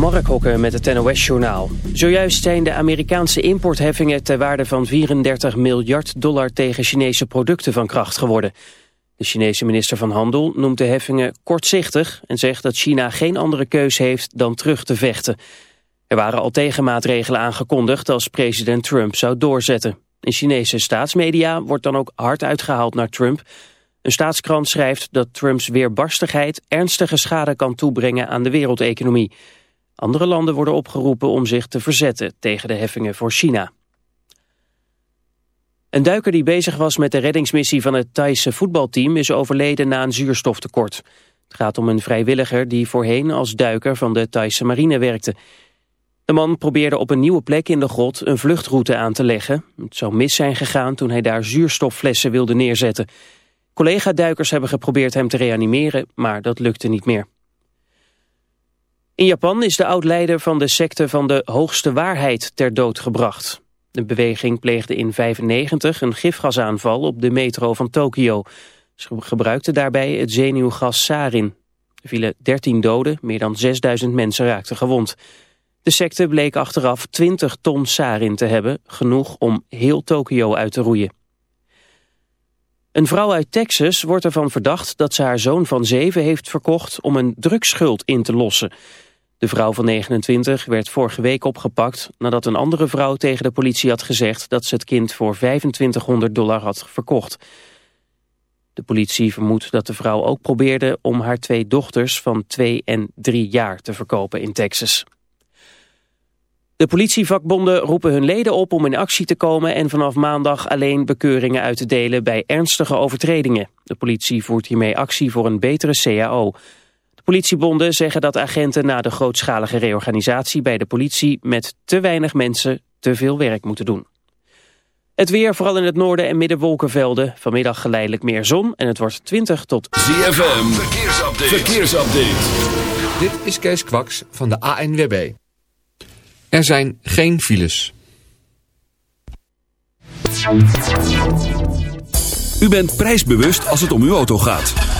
Mark Hokken met het NOS-journaal. Zojuist zijn de Amerikaanse importheffingen ter waarde van 34 miljard dollar tegen Chinese producten van kracht geworden. De Chinese minister van Handel noemt de heffingen kortzichtig en zegt dat China geen andere keus heeft dan terug te vechten. Er waren al tegenmaatregelen aangekondigd als president Trump zou doorzetten. In Chinese staatsmedia wordt dan ook hard uitgehaald naar Trump. Een staatskrant schrijft dat Trumps weerbarstigheid ernstige schade kan toebrengen aan de wereldeconomie. Andere landen worden opgeroepen om zich te verzetten tegen de heffingen voor China. Een duiker die bezig was met de reddingsmissie van het Thaise voetbalteam is overleden na een zuurstoftekort. Het gaat om een vrijwilliger die voorheen als duiker van de Thaise marine werkte. De man probeerde op een nieuwe plek in de grot een vluchtroute aan te leggen. Het zou mis zijn gegaan toen hij daar zuurstofflessen wilde neerzetten. Collega-duikers hebben geprobeerd hem te reanimeren, maar dat lukte niet meer. In Japan is de oud-leider van de secte van de hoogste waarheid ter dood gebracht. De beweging pleegde in 1995 een gifgasaanval op de metro van Tokio. Ze gebruikten daarbij het zenuwgas sarin. Er vielen 13 doden, meer dan 6000 mensen raakten gewond. De secte bleek achteraf 20 ton sarin te hebben, genoeg om heel Tokio uit te roeien. Een vrouw uit Texas wordt ervan verdacht dat ze haar zoon van zeven heeft verkocht om een drugsschuld in te lossen. De vrouw van 29 werd vorige week opgepakt nadat een andere vrouw tegen de politie had gezegd dat ze het kind voor 2500 dollar had verkocht. De politie vermoedt dat de vrouw ook probeerde om haar twee dochters van 2 en 3 jaar te verkopen in Texas. De politievakbonden roepen hun leden op om in actie te komen en vanaf maandag alleen bekeuringen uit te delen bij ernstige overtredingen. De politie voert hiermee actie voor een betere CAO. De politiebonden zeggen dat agenten na de grootschalige reorganisatie bij de politie met te weinig mensen te veel werk moeten doen. Het weer, vooral in het noorden en midden wolkenvelden. Vanmiddag geleidelijk meer zon en het wordt 20 tot... ZFM, verkeersupdate. verkeersupdate. Dit is Kees Kwaks van de ANWB. Er zijn geen files. U bent prijsbewust als het om uw auto gaat.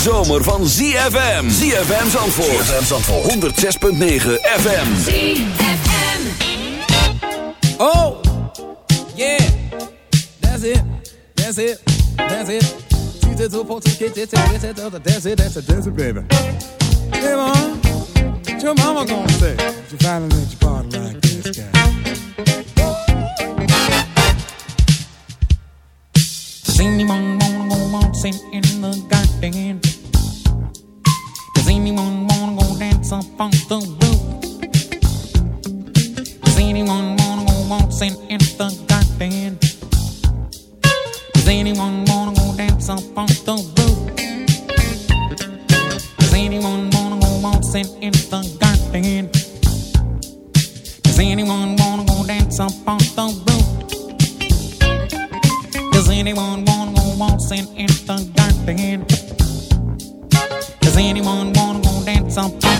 zomer van ZFM. ZFM Zandvoort. ZFM Zandvoort. 106.9 FM. ZFM. Oh, yeah. That's it. That's it. That's it. Tu t'es trop is het, dat That's it. That's it. That's it. That's it, baby. Hey, mom. What your mama gonna say? You finally anyone wanna go dance on?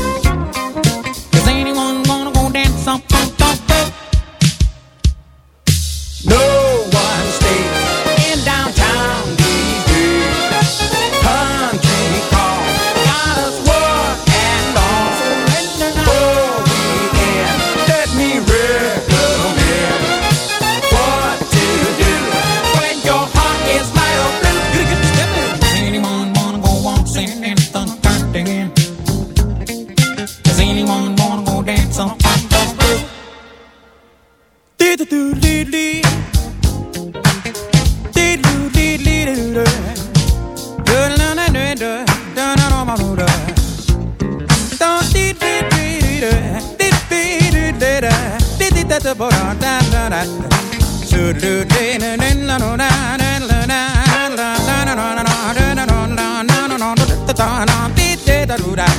da da da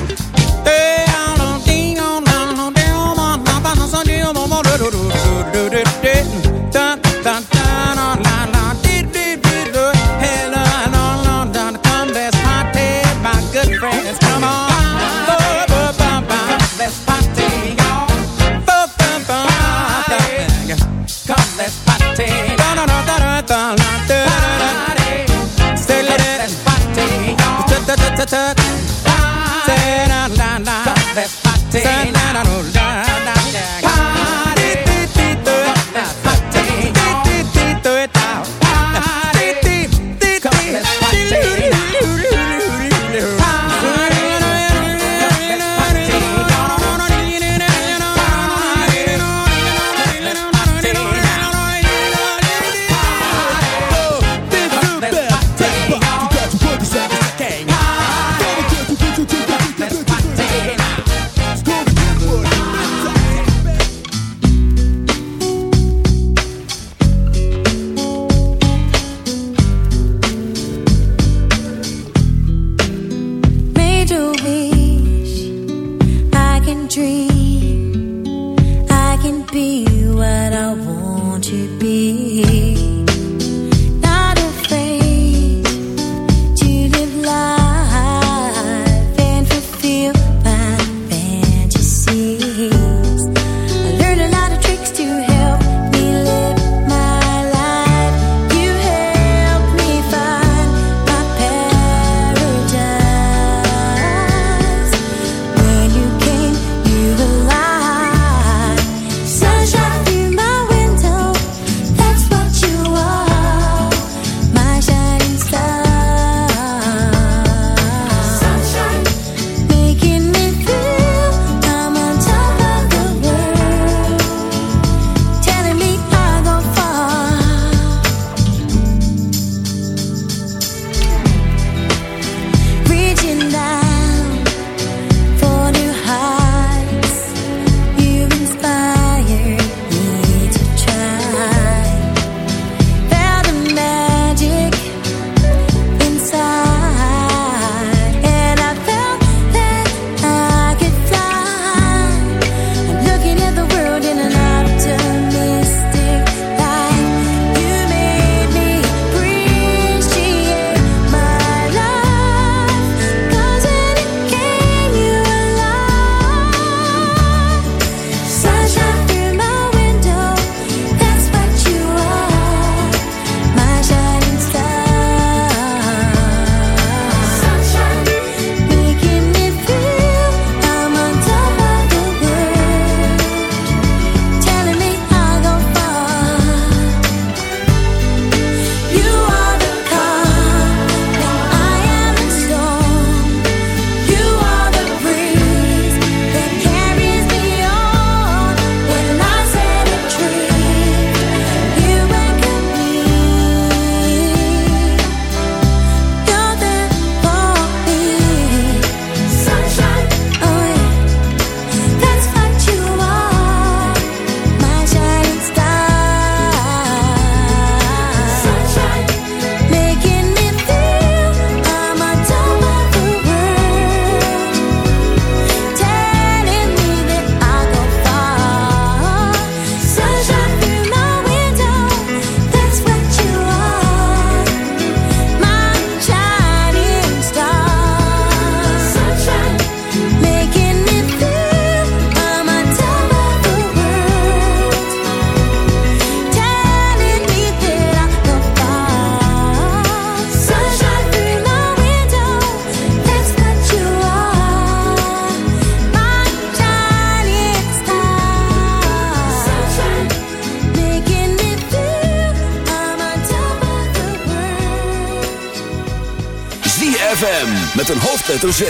ZFM met een hoofdletter Z.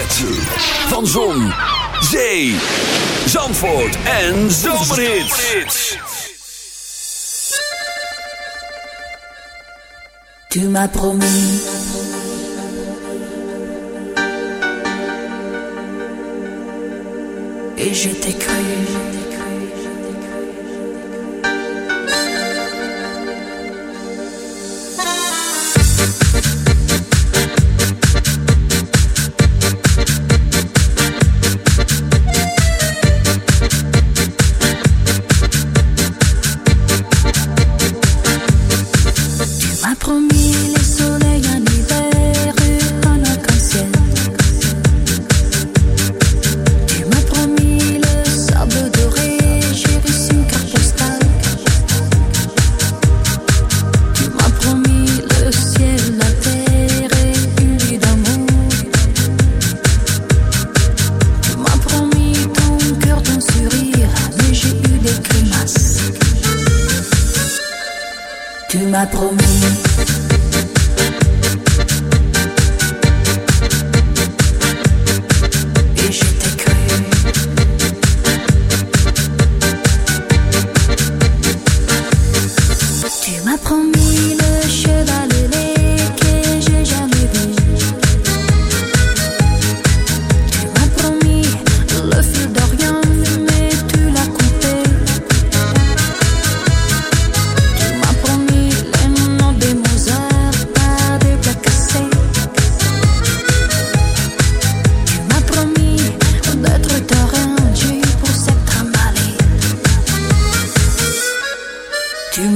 Van Zon, Zee, Zandvoort en Zomerhits. Tu m'as promis. Et je t'ai cru.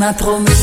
Tu m'as promis.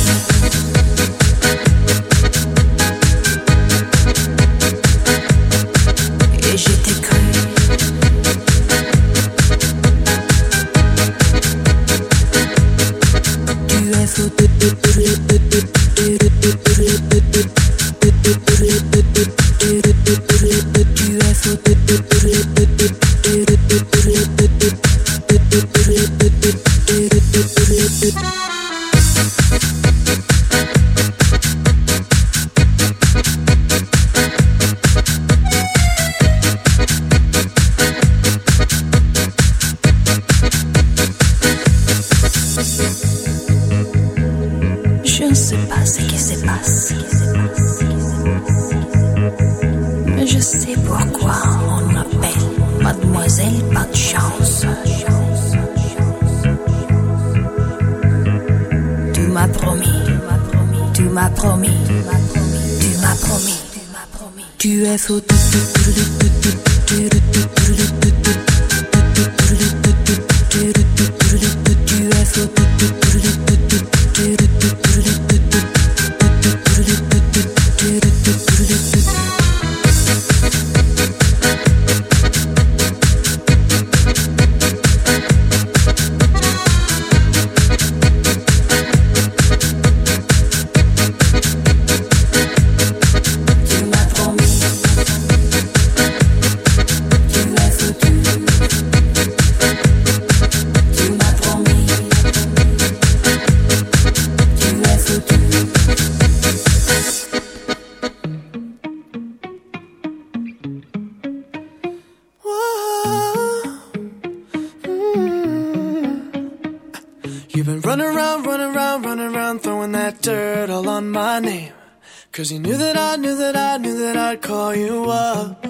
Cause you knew that I knew that I knew that I'd call you up.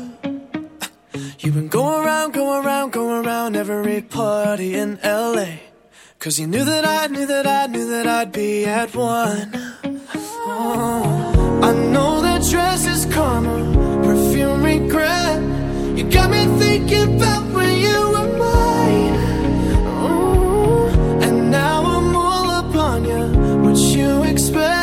You've been going around, going around, going around every party in LA. Cause you knew that I knew that I knew that I'd be at one. Oh, I know that dress is karma, perfume regret. You got me thinking about when you were mine. And now I'm all up on you. What you expect?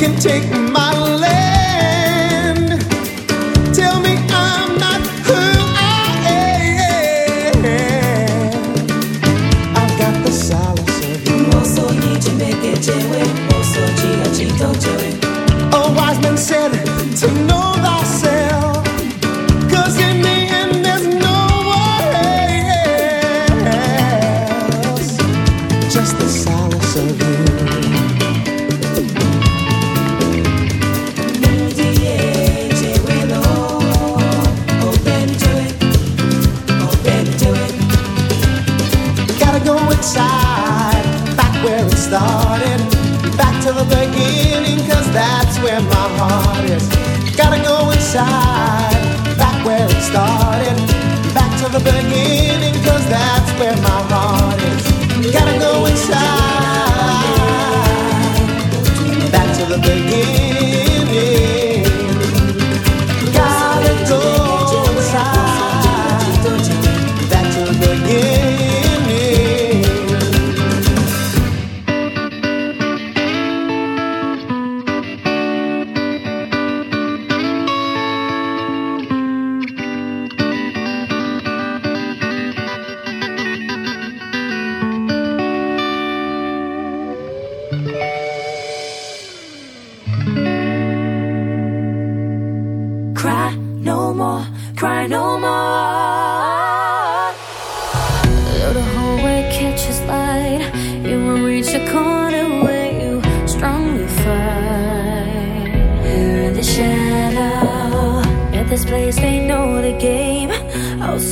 can take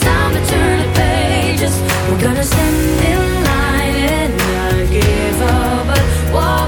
time to turn the pages. We're gonna stand in line and not give up, but walk.